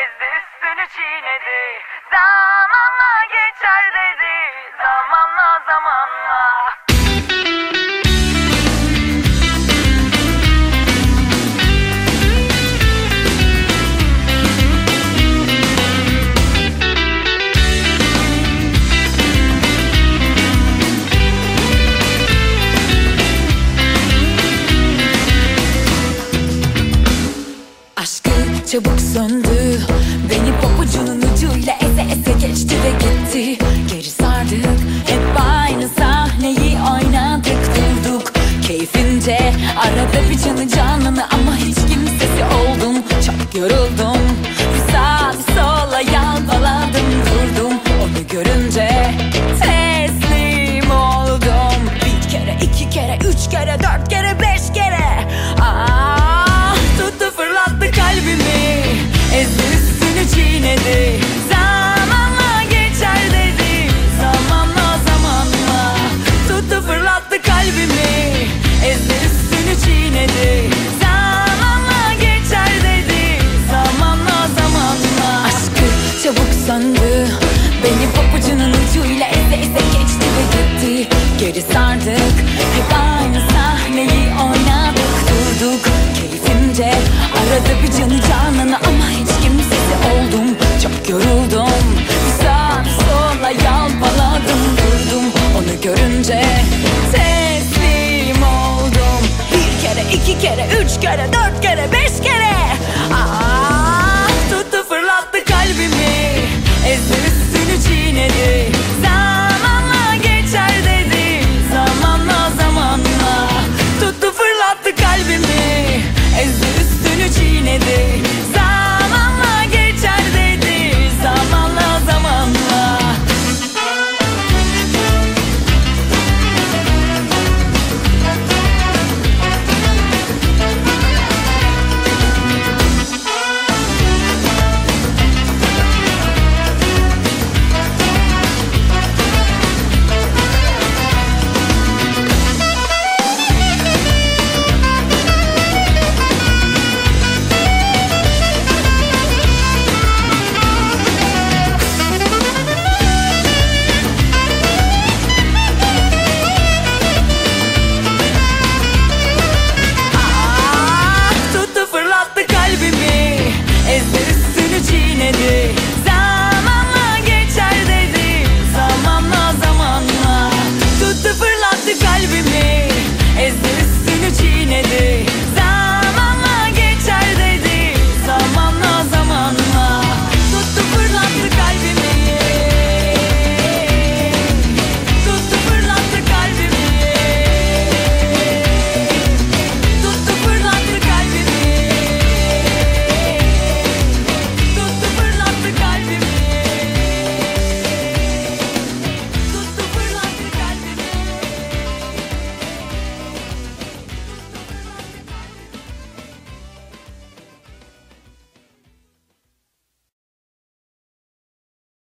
ezdi üstünü çiğnedi. Zamanla geçer dedi. Zamanla zamanla. Aşkı çabuk söndür. Hep içini canını ama hiç kimsesi oldum. Çok yoruldum. Bir sağa bir sola yalvaladım Durdum. Onu görünce Tez и не помню.